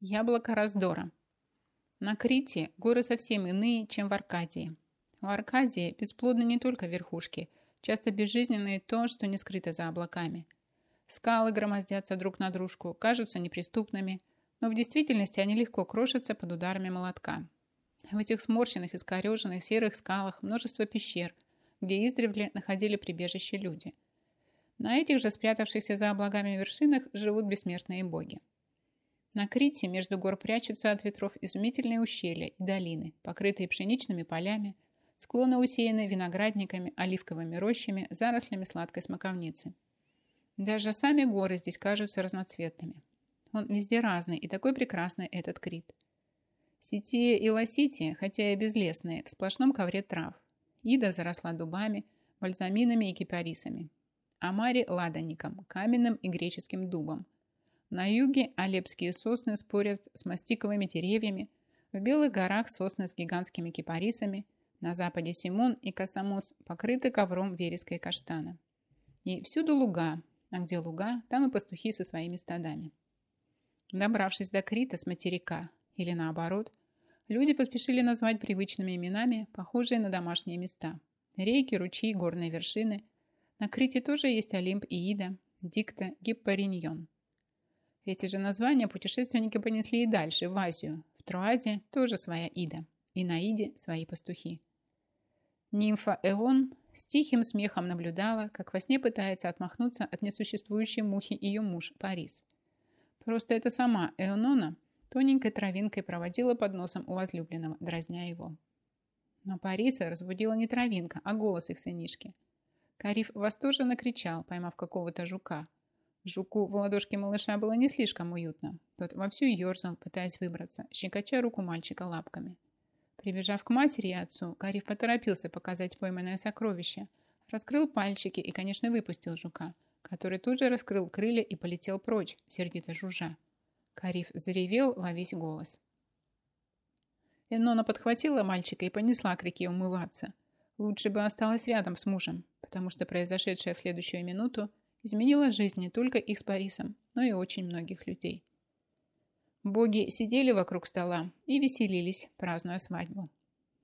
Яблоко раздора. На Крите горы совсем иные, чем в Аркадии. В Аркадии бесплодны не только верхушки, часто безжизненные то, что не скрыто за облаками. Скалы громоздятся друг на дружку, кажутся неприступными, но в действительности они легко крошатся под ударами молотка. В этих сморщенных, искореженных серых скалах множество пещер, где издревле находили прибежище люди. На этих же спрятавшихся за облагами вершинах живут бессмертные боги. На Крите между гор прячутся от ветров изумительные ущелья и долины, покрытые пшеничными полями, склоны усеяны виноградниками, оливковыми рощами, зарослями сладкой смоковницы. Даже сами горы здесь кажутся разноцветными. Он везде разный и такой прекрасный этот Крит. Сетия и лосития, хотя и безлесные, в сплошном ковре трав. Ида заросла дубами, бальзаминами и кипарисами. Амари – ладанником, каменным и греческим дубом – на юге алепские сосны спорят с мастиковыми деревьями, в Белых горах сосны с гигантскими кипарисами, на западе Симон и Косомос покрыты ковром вереска и каштана. И всюду луга, а где луга, там и пастухи со своими стадами. Добравшись до Крита с материка, или наоборот, люди поспешили назвать привычными именами, похожие на домашние места. Реки, ручьи, горные вершины. На Крите тоже есть Олимп и Ида, Дикта, Гиппариньон. Эти же названия путешественники понесли и дальше, в Азию. В Труаде тоже своя Ида, и на Иде свои пастухи. Нимфа Эон с тихим смехом наблюдала, как во сне пытается отмахнуться от несуществующей мухи ее муж Парис. Просто это сама Эонона тоненькой травинкой проводила под носом у возлюбленного, дразня его. Но Париса разбудила не травинка, а голос их сынишки. Кариф восторженно кричал, поймав какого-то жука – Жуку в ладошке малыша было не слишком уютно. Тот вовсю ерзал, пытаясь выбраться, щекоча руку мальчика лапками. Прибежав к матери и отцу, Кариф поторопился показать пойманное сокровище, раскрыл пальчики и, конечно, выпустил жука, который тут же раскрыл крылья и полетел прочь, сердито жужжа. Кариф заревел во весь голос. Энона подхватила мальчика и понесла к реке умываться. Лучше бы осталась рядом с мужем, потому что произошедшее в следующую минуту изменила жизнь не только их с Борисом, но и очень многих людей. Боги сидели вокруг стола и веселились, празднуя свадьбу.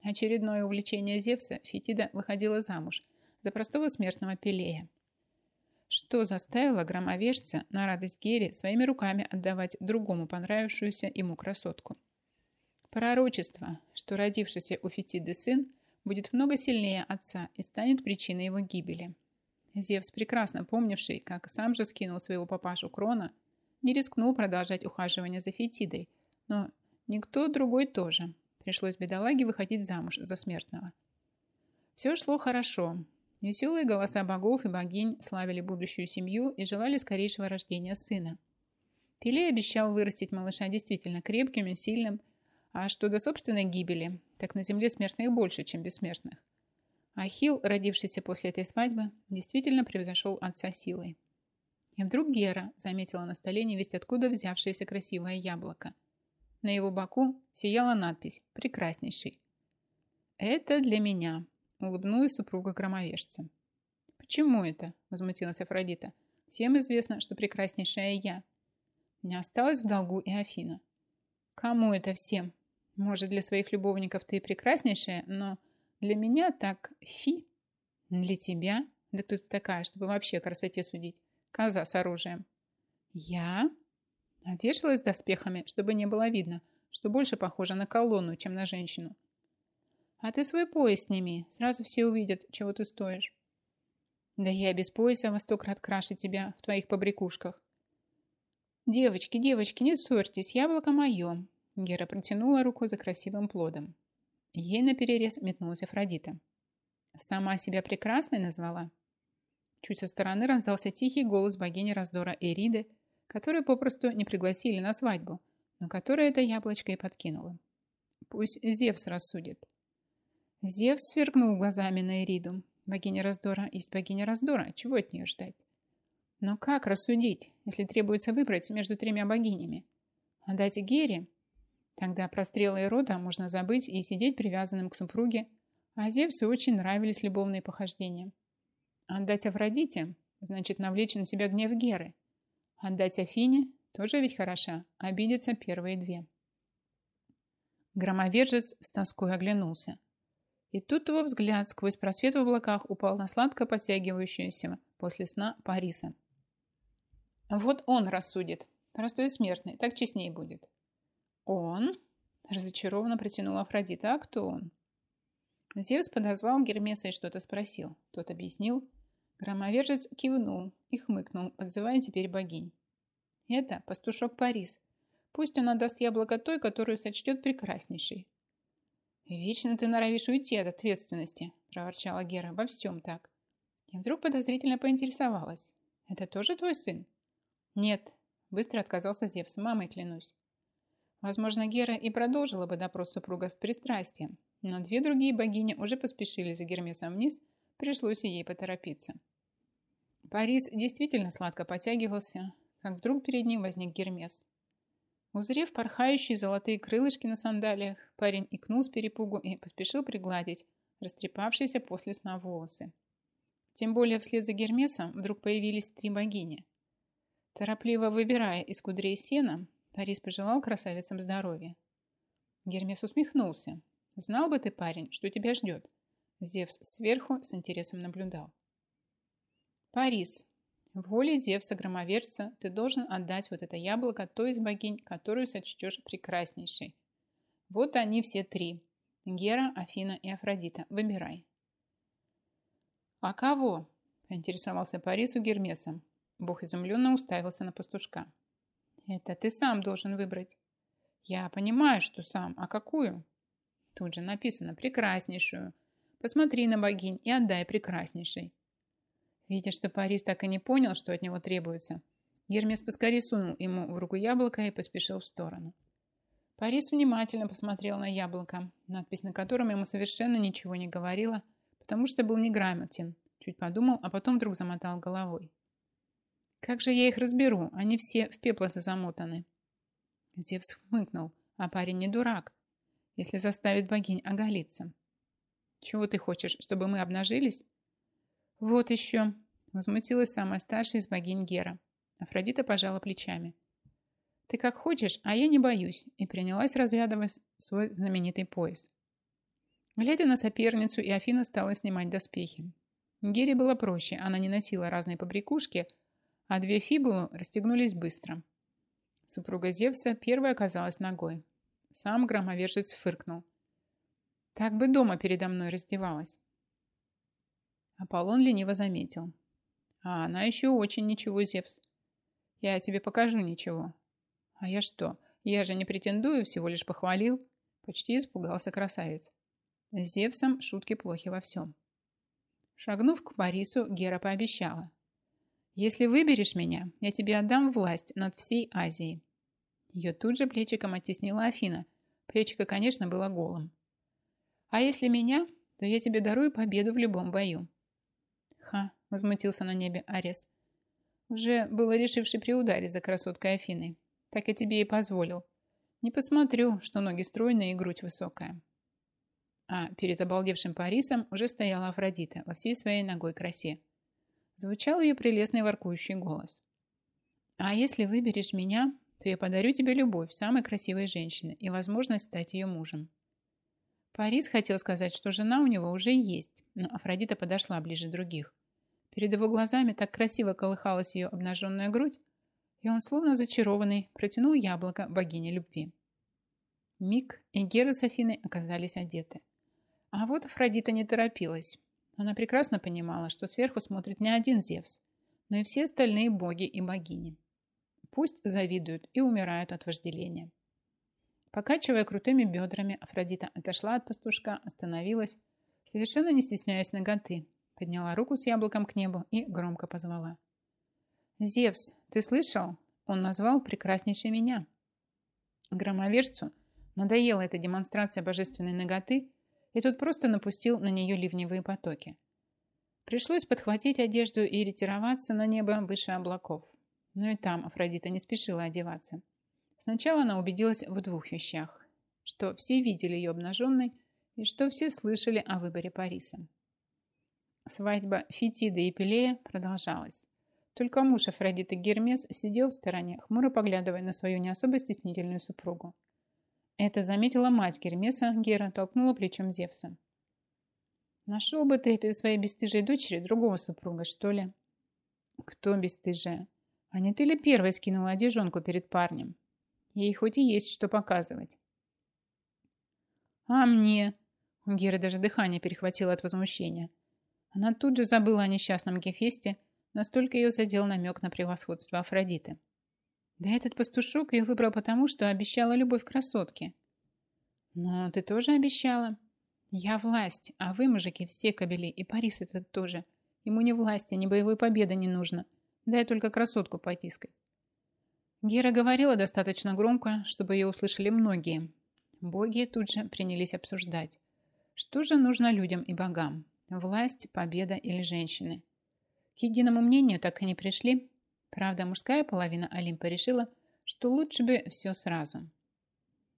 Очередное увлечение Зевса Фетида выходила замуж за простого смертного Пелея. Что заставило громовержца на радость Гере своими руками отдавать другому понравившуюся ему красотку? Пророчество, что родившийся у Фетиды сын будет много сильнее отца и станет причиной его гибели. Зевс, прекрасно помнивший, как сам же скинул своего папашу Крона, не рискнул продолжать ухаживание за Фетидой, но никто другой тоже. Пришлось бедолаге выходить замуж за смертного. Все шло хорошо. Веселые голоса богов и богинь славили будущую семью и желали скорейшего рождения сына. Пелей обещал вырастить малыша действительно крепким и сильным, а что до собственной гибели, так на земле смертных больше, чем бессмертных. Ахилл, родившийся после этой свадьбы, действительно превзошел отца силой. И вдруг Гера заметила на столе невесть откуда взявшееся красивое яблоко. На его боку сияла надпись «Прекраснейший». «Это для меня», — улыбнулась супруга громовержца. «Почему это?» — возмутилась Афродита. «Всем известно, что прекраснейшая я». Не осталось в долгу и Афина. «Кому это всем? Может, для своих любовников ты прекраснейшая, но для меня так фи. Для тебя? Да кто ты такая, чтобы вообще о красоте судить? Коза с оружием. Я? Овешалась доспехами, чтобы не было видно, что больше похожа на колонну, чем на женщину. А ты свой пояс сними, сразу все увидят, чего ты стоишь. Да я без пояса во сто крат краше тебя в твоих побрякушках. Девочки, девочки, не ссорьтесь, яблоко мое. Гера протянула руку за красивым плодом. Ей наперерез метнулась Афродита. «Сама себя прекрасной назвала?» Чуть со стороны раздался тихий голос богини раздора Эриды, которую попросту не пригласили на свадьбу, но которая это яблочко и подкинула. Пусть Зевс рассудит. Зевс сверкнул глазами на Эриду. Богиня раздора есть богиня раздора. Чего от нее ждать? Но как рассудить, если требуется выбрать между тремя богинями? Отдать Гере Тогда про стрелы и рода можно забыть и сидеть привязанным к супруге, а Зевсу очень нравились любовные похождения. Отдать Афродите значит навлечь на себя гнев Геры. Отдать Афине Тоже ведь хороша, обидятся первые две. Громовержец с тоской оглянулся. И тут его взгляд сквозь просвет в облаках упал на сладко подтягивающуюся после сна Париса. Вот он рассудит. Простой смертный, так честнее будет. Он? Разочарованно протянула Афродита. А кто он? Зевс подозвал Гермеса и что-то спросил. Тот объяснил. Громовержец кивнул и хмыкнул, подзывая теперь богинь. Это пастушок Парис. Пусть он отдаст яблоко той, которую сочтет прекраснейшей. «Вечно ты норовишь уйти от ответственности», – проворчала Гера. «Во всем так». И вдруг подозрительно поинтересовалась. «Это тоже твой сын?» «Нет», – быстро отказался Зевс. «Мамой клянусь». Возможно, Гера и продолжила бы допрос супруга с пристрастием, но две другие богини уже поспешили за Гермесом вниз, пришлось ей поторопиться. Парис действительно сладко потягивался, как вдруг перед ним возник Гермес. Узрев порхающие золотые крылышки на сандалиях, парень икнул с перепугу и поспешил пригладить растрепавшиеся после сна волосы. Тем более вслед за Гермесом вдруг появились три богини. Торопливо выбирая из кудрей сена, Парис пожелал красавицам здоровья. Гермес усмехнулся. «Знал бы ты, парень, что тебя ждет?» Зевс сверху с интересом наблюдал. «Парис, воле Зевса громоверца ты должен отдать вот это яблоко той из богинь, которую сочтешь прекраснейшей. Вот они все три. Гера, Афина и Афродита. Выбирай. А кого? Поинтересовался Парис у Гермеса. Бог изумленно уставился на пастушка. Это ты сам должен выбрать. Я понимаю, что сам. А какую? Тут же написано прекраснейшую. Посмотри на богинь и отдай прекраснейшей. Видя, что Парис так и не понял, что от него требуется, Гермес поскорее сунул ему в руку яблоко и поспешил в сторону. Парис внимательно посмотрел на яблоко, надпись на котором ему совершенно ничего не говорила, потому что был неграмотен. Чуть подумал, а потом вдруг замотал головой. «Как же я их разберу? Они все в пеплосы замотаны». Зевс хмыкнул, а парень не дурак, если заставит богинь оголиться. «Чего ты хочешь, чтобы мы обнажились?» «Вот еще!» – возмутилась самая старшая из богинь Гера. Афродита пожала плечами. «Ты как хочешь, а я не боюсь», и принялась развязывать свой знаменитый пояс. Глядя на соперницу, и Афина стала снимать доспехи. Гере было проще, она не носила разные побрякушки, а две фибулы расстегнулись быстро. Супруга Зевса первая оказалась ногой. Сам громовержец фыркнул. «Так бы дома передо мной раздевалась». Аполлон лениво заметил. А она еще очень ничего, Зевс. Я тебе покажу ничего. А я что? Я же не претендую, всего лишь похвалил. Почти испугался красавец. С Зевсом шутки плохи во всем. Шагнув к Борису, Гера пообещала. «Если выберешь меня, я тебе отдам власть над всей Азией». Ее тут же плечиком оттеснила Афина. Плечико, конечно, было голым. «А если меня, то я тебе дарую победу в любом бою. Ха, возмутился на небе Арес. Уже было решивший приударить за красоткой Афиной. Так я тебе и позволил. Не посмотрю, что ноги стройные и грудь высокая. А перед обалдевшим Парисом уже стояла Афродита во всей своей ногой красе. Звучал ее прелестный воркующий голос. «А если выберешь меня, то я подарю тебе любовь самой красивой женщины и возможность стать ее мужем». Парис хотел сказать, что жена у него уже есть, но Афродита подошла ближе других. Перед его глазами так красиво колыхалась ее обнаженная грудь, и он, словно зачарованный, протянул яблоко богине любви. Миг и Гера с Афиной оказались одеты. А вот Афродита не торопилась. Она прекрасно понимала, что сверху смотрит не один Зевс, но и все остальные боги и богини. Пусть завидуют и умирают от вожделения. Покачивая крутыми бедрами, Афродита отошла от пастушка, остановилась Совершенно не стесняясь ноготы, подняла руку с яблоком к небу и громко позвала. «Зевс, ты слышал? Он назвал прекраснейшей меня». Громовержцу надоела эта демонстрация божественной ноготы, и тут просто напустил на нее ливневые потоки. Пришлось подхватить одежду и ретироваться на небо выше облаков. Но и там Афродита не спешила одеваться. Сначала она убедилась в двух вещах. Что все видели ее обнаженной, и что все слышали о выборе Париса. Свадьба Фетиды и Пелея продолжалась. Только муж Афродиты Гермес сидел в стороне, хмуро поглядывая на свою не особо стеснительную супругу. Это заметила мать Гермеса, Гера толкнула плечом Зевса. «Нашел бы ты этой своей бесстыжей дочери другого супруга, что ли?» «Кто бесстыжая? А не ты ли первой скинула одежонку перед парнем? Ей хоть и есть что показывать». «А мне?» У Геры даже дыхание перехватило от возмущения. Она тут же забыла о несчастном Гефесте, настолько ее задел намек на превосходство Афродиты. Да этот пастушок ее выбрал потому, что обещала любовь красотке. Но ты тоже обещала. Я власть, а вы, мужики, все кобели, и Парис этот тоже. Ему ни власти, ни боевой победы не нужно. Дай только красотку потискать. Гера говорила достаточно громко, чтобы ее услышали многие. Боги тут же принялись обсуждать. Что же нужно людям и богам? Власть, победа или женщины? К единому мнению так и не пришли, Правда, мужская половина Олимпа решила, что лучше бы все сразу.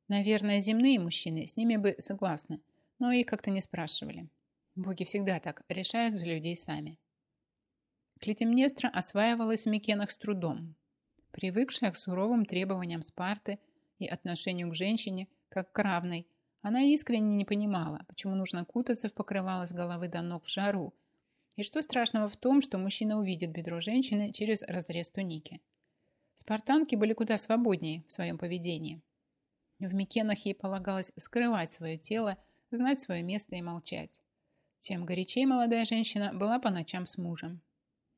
Наверное, земные мужчины с ними бы согласны, но их как-то не спрашивали. Боги всегда так решают за людей сами. Клетимнестра осваивалась в Микенах с трудом. Привыкшая к суровым требованиям Спарты и отношению к женщине, как к равной, она искренне не понимала, почему нужно кутаться в покрывало с головы до ног в жару и что страшного в том, что мужчина увидит бедро женщины через разрез туники? Спартанки были куда свободнее в своем поведении. В Микенах ей полагалось скрывать свое тело, знать свое место и молчать. Тем горячей молодая женщина была по ночам с мужем.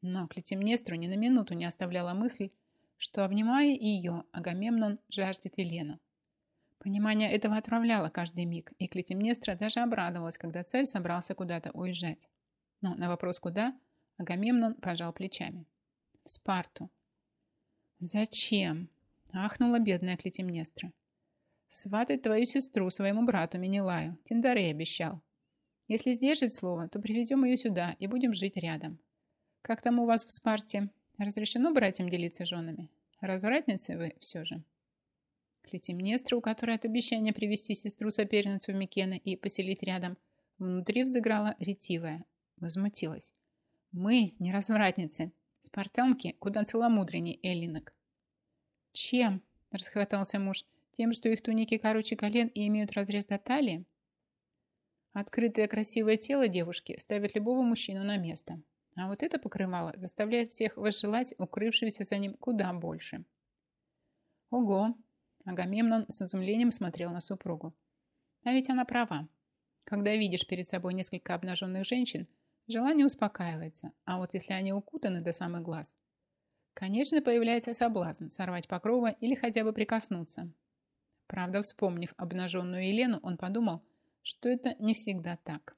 Но Клетимнестру ни на минуту не оставляла мысль, что, обнимая ее, Агамемнон жаждет Елену. Понимание этого отправляло каждый миг, и Клетимнестра даже обрадовалась, когда царь собрался куда-то уезжать. Но на вопрос «куда?» Агамемнон пожал плечами. «В Спарту». «Зачем?» – ахнула бедная Клетимнестра. «Сватать твою сестру своему брату Менелаю. Тиндарей обещал. Если сдержит слово, то привезем ее сюда и будем жить рядом. Как там у вас в Спарте? Разрешено братьям делиться женами? Развратницы вы все же». Клетимнестра, у которой от обещания привести сестру-соперницу в Микены и поселить рядом, внутри взыграла ретивая, Возмутилась. Мы не развратницы. Спартанки куда целомудренней эллинок. Чем? Расхватался муж. Тем, что их туники короче колен и имеют разрез до талии? Открытое красивое тело девушки ставит любого мужчину на место. А вот это покрывало заставляет всех возжелать укрывшуюся за ним куда больше. Ого! Агамемнон с изумлением смотрел на супругу. А ведь она права. Когда видишь перед собой несколько обнаженных женщин, Желание успокаивается, а вот если они укутаны до самых глаз, конечно, появляется соблазн сорвать покрова или хотя бы прикоснуться. Правда, вспомнив обнаженную Елену, он подумал, что это не всегда так.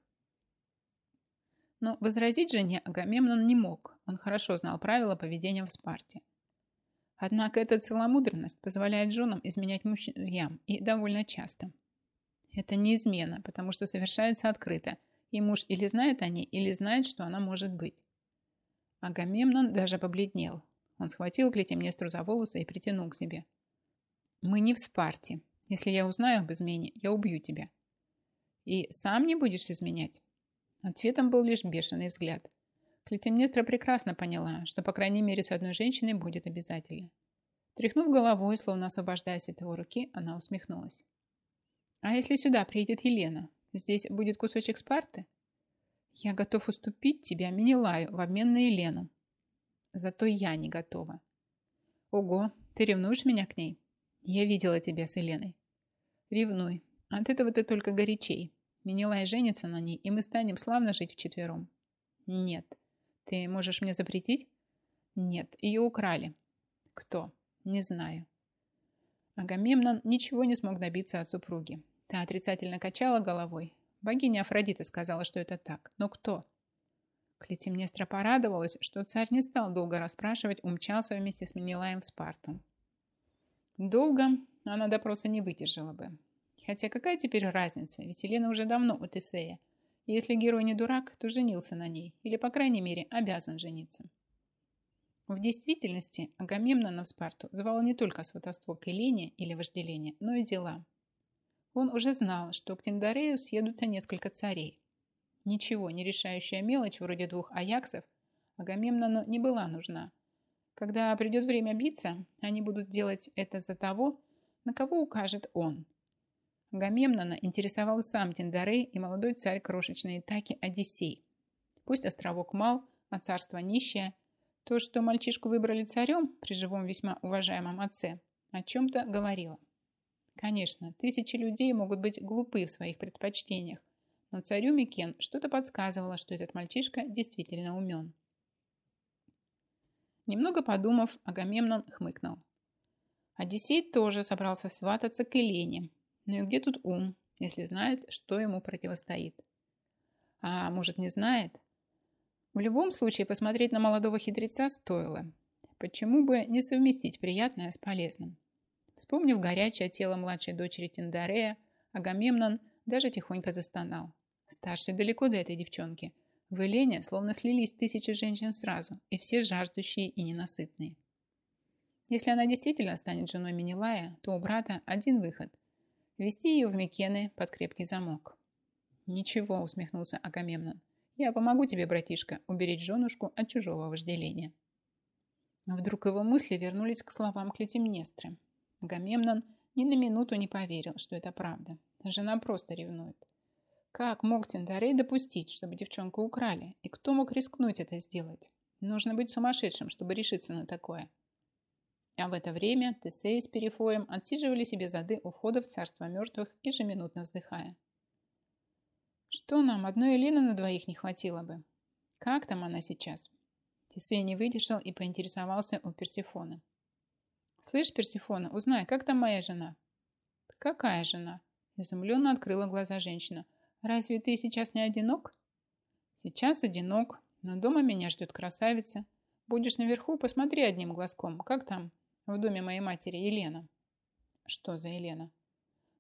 Но возразить жене Агамемнон не мог, он хорошо знал правила поведения в Спарте. Однако эта целомудренность позволяет женам изменять мужьям и довольно часто. Это не измена, потому что совершается открыто – и муж или знает о ней, или знает, что она может быть. Агамемнон даже побледнел. Он схватил Клетимнестру за волосы и притянул к себе. «Мы не в Спарте. Если я узнаю об измене, я убью тебя». «И сам не будешь изменять?» Ответом был лишь бешеный взгляд. Клетимнестра прекрасно поняла, что, по крайней мере, с одной женщиной будет обязательно. Тряхнув головой, словно освобождаясь от его руки, она усмехнулась. «А если сюда приедет Елена? Здесь будет кусочек Спарты? Я готов уступить тебя Минилаю в обмен на Елену. Зато я не готова. Ого, ты ревнуешь меня к ней? Я видела тебя с Еленой. Ревнуй. От этого ты только горячей. Минилай женится на ней, и мы станем славно жить вчетвером. Нет. Ты можешь мне запретить? Нет, ее украли. Кто? Не знаю. Агамемнон ничего не смог добиться от супруги. Та отрицательно качала головой. Богиня Афродита сказала, что это так. Но кто? Клетимнестра порадовалась, что царь не стал долго расспрашивать, умчался вместе с Менелаем в Спарту. Долго она допроса не выдержала бы. Хотя какая теперь разница, ведь Елена уже давно у Тесея. Если герой не дурак, то женился на ней, или, по крайней мере, обязан жениться. В действительности Агамемнона в Спарту звала не только сватовство к Елене или вожделение, но и дела – он уже знал, что к Тиндарею съедутся несколько царей. Ничего не решающая мелочь вроде двух аяксов Агамемнону не была нужна, Когда придет время биться, они будут делать это за того, на кого укажет он. Агамемнона интересовал сам Тиндарей и молодой царь крошечной Итаки Одиссей. Пусть островок мал, а царство нищее, то, что мальчишку выбрали царем при живом весьма уважаемом отце, о чем-то говорило. Конечно, тысячи людей могут быть глупы в своих предпочтениях, но царю Микен что-то подсказывало, что этот мальчишка действительно умен. Немного подумав, Агамемнон хмыкнул. Одиссей тоже собрался свататься к Елене. Но и где тут ум, если знает, что ему противостоит? А может, не знает? В любом случае, посмотреть на молодого хитреца стоило. Почему бы не совместить приятное с полезным? Вспомнив горячее тело младшей дочери Тиндарея, Агамемнон даже тихонько застонал. Старший далеко до этой девчонки – в Элене словно слились тысячи женщин сразу, и все жаждущие и ненасытные. Если она действительно станет женой Минилая, то у брата один выход – вести ее в Микены под крепкий замок. «Ничего», – усмехнулся Агамемнон. «Я помогу тебе, братишка, уберечь женушку от чужого вожделения». Но вдруг его мысли вернулись к словам Клетимнестры. Агамемнон ни на минуту не поверил, что это правда. Жена просто ревнует. Как мог Тиндарей допустить, чтобы девчонку украли? И кто мог рискнуть это сделать? Нужно быть сумасшедшим, чтобы решиться на такое. А в это время Тесей с Перифоем отсиживали себе зады у входа в царство мертвых, ежеминутно вздыхая. Что нам, одной Елены на двоих не хватило бы? Как там она сейчас? Тесей не выдержал и поинтересовался у Персифона. «Слышь, Персифона, узнай, как там моя жена?» «Какая жена?» Изумленно открыла глаза женщина – Разве ты сейчас не одинок? Сейчас одинок, но дома меня ждет красавица. Будешь наверху, посмотри одним глазком, как там в доме моей матери Елена. Что за Елена?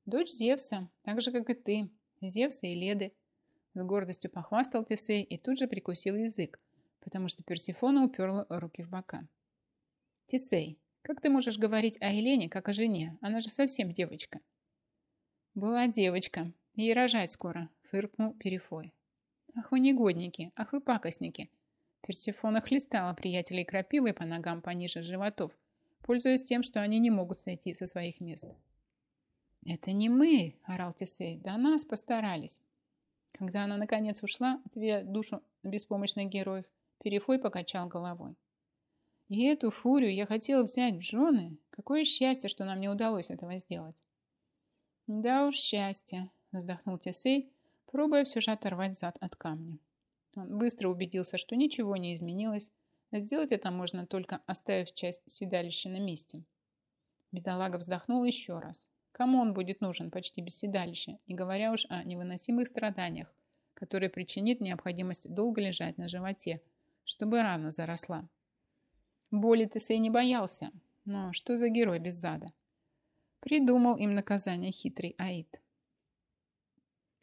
Дочь Зевса, так же, как и ты. Зевса и Леды. С гордостью похвастал Тесей и тут же прикусил язык, потому что Персифона уперла руки в бока. Тесей, как ты можешь говорить о Елене, как о жене? Она же совсем девочка. Была девочка, Ей рожать скоро, фыркнул Перефой. Ах вы негодники, ах вы пакостники. Персифона хлестала приятелей крапивой по ногам пониже животов, пользуясь тем, что они не могут сойти со своих мест. «Это не мы!» – орал Тесей. «Да нас постарались!» Когда она наконец ушла, отвея душу беспомощных героев, Перефой покачал головой. «И эту фурию я хотел взять в жены. Какое счастье, что нам не удалось этого сделать!» «Да уж счастье!» вздохнул Тесей, пробуя все же оторвать зад от камня. Он быстро убедился, что ничего не изменилось, сделать это можно только оставив часть седалища на месте. Бедолага вздохнул еще раз. Кому он будет нужен почти без седалища, не говоря уж о невыносимых страданиях, которые причинит необходимость долго лежать на животе, чтобы рана заросла. Боли Тесей не боялся, но что за герой без зада? Придумал им наказание хитрый Аид.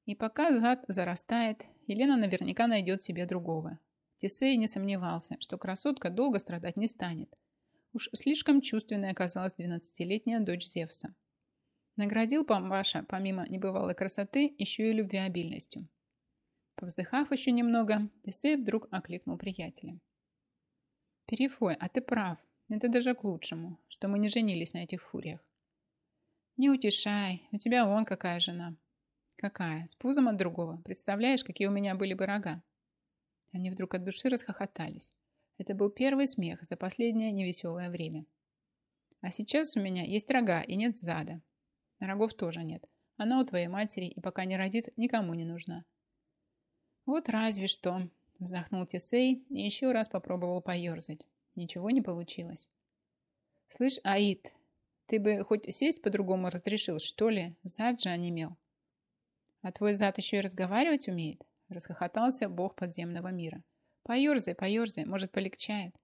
И пока зад зарастает, Елена наверняка найдет себе другого. Тесей не сомневался, что красотка долго страдать не станет. Уж слишком чувственной оказалась двенадцатилетняя дочь Зевса. Наградил Памбаша, помимо небывалой красоты, еще и любвеобильностью. Повздыхав еще немного, Тесей вдруг окликнул приятеля. «Перефой, а ты прав. Это даже к лучшему, что мы не женились на этих фуриях». «Не утешай, у тебя вон какая жена. Какая? С пузом от другого. Представляешь, какие у меня были бы рога? Они вдруг от души расхохотались. Это был первый смех за последнее невеселое время. А сейчас у меня есть рога и нет зада. Рогов тоже нет. Она у твоей матери и пока не родит, никому не нужна. Вот разве что, вздохнул Тесей и еще раз попробовал поерзать. Ничего не получилось. Слышь, Аид, ты бы хоть сесть по-другому разрешил, что ли? Зад же онемел. А твой зад еще и разговаривать умеет? Расхохотался бог подземного мира. Поерзай, поерзай, может, полегчает.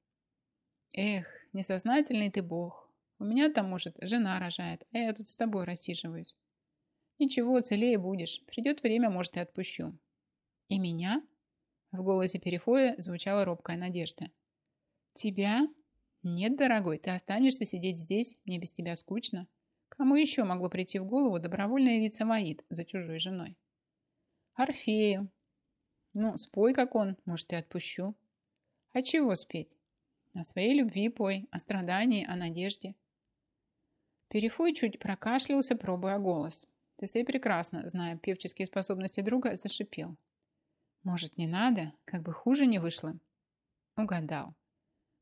Эх, несознательный ты бог. У меня там, может, жена рожает, а я тут с тобой рассиживаюсь. Ничего, целее будешь. Придет время, может, и отпущу. И меня? В голосе Перефоя звучала робкая надежда. Тебя? Нет, дорогой, ты останешься сидеть здесь, мне без тебя скучно. Кому еще могло прийти в голову добровольно явиться Маид за чужой женой? Орфею. Ну, спой, как он, может, и отпущу. А чего спеть? О своей любви пой, о страдании, о надежде. Перефой чуть прокашлялся, пробуя голос. Тесей прекрасно, зная певческие способности друга, зашипел. Может, не надо? Как бы хуже не вышло. Угадал.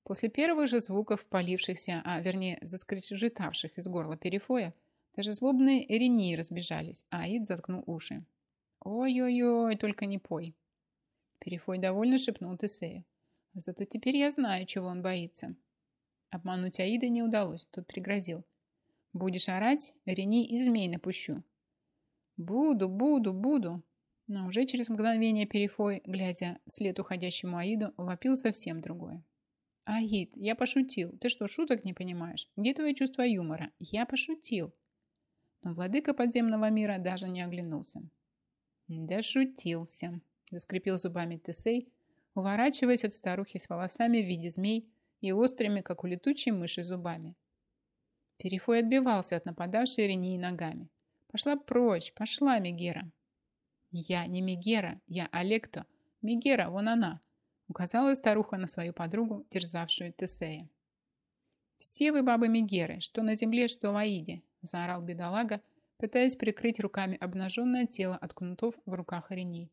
После первых же звуков, полившихся, а вернее заскрежетавших из горла перифоя, даже злобные эрении разбежались, а Аид заткнул уши. «Ой-ой-ой, только не пой!» Перифой довольно шепнул Тесею. «Зато теперь я знаю, чего он боится». Обмануть Аида не удалось, тот пригрозил. «Будешь орать, Рени и змей напущу». «Буду, буду, буду!» Но уже через мгновение Перифой, глядя вслед уходящему Аиду, вопил совсем другое. «Аид, я пошутил. Ты что, шуток не понимаешь? Где твое чувство юмора? Я пошутил». Но владыка подземного мира даже не оглянулся. «Да шутился», – заскрипел зубами Тесей, уворачиваясь от старухи с волосами в виде змей и острыми, как у летучей мыши, зубами. Перефой отбивался от нападавшей Рении ногами. «Пошла прочь, пошла, Мегера!» «Я не Мегера, я Олекто. Мегера, вон она!» Указала старуха на свою подругу, терзавшую Тесея. «Все вы бабы Мегеры, что на земле, что в Аиде!» заорал бедолага, пытаясь прикрыть руками обнаженное тело от кнутов в руках Рени.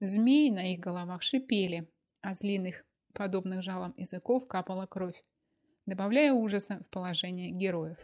Змеи на их головах шипели, а с длинных, подобных жалам языков, капала кровь, добавляя ужаса в положение героев.